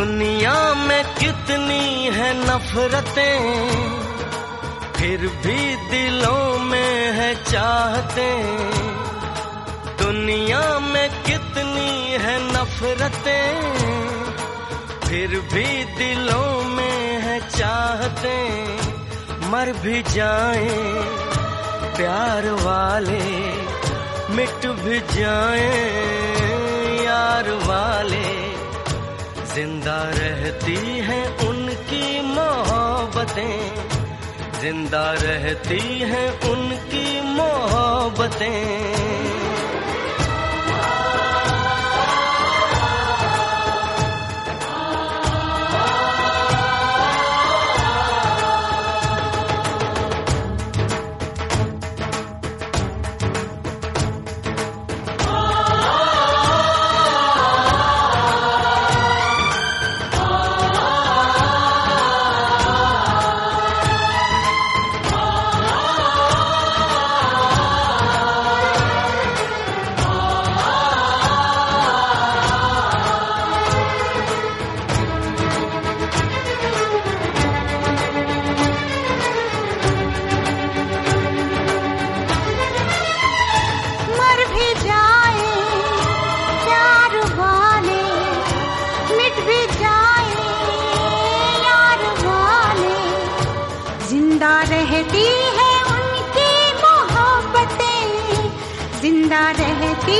दुनिया में कितनी है नफरतें, फिर भी दिलों में है चाहते। दुनिया में कितनी है नफरतें, फिर भी दिलों में है चाहते। मर भी जाए प्यार वाले, मिट भी जाए यार वाले। ज़िंदा रहती हैं उनकी मोहब्बतें। ज़िंदा रहती हैं उनकी मोहब्बतें। रहती है उनकी मोहब्बतें। ज़िंदा रहती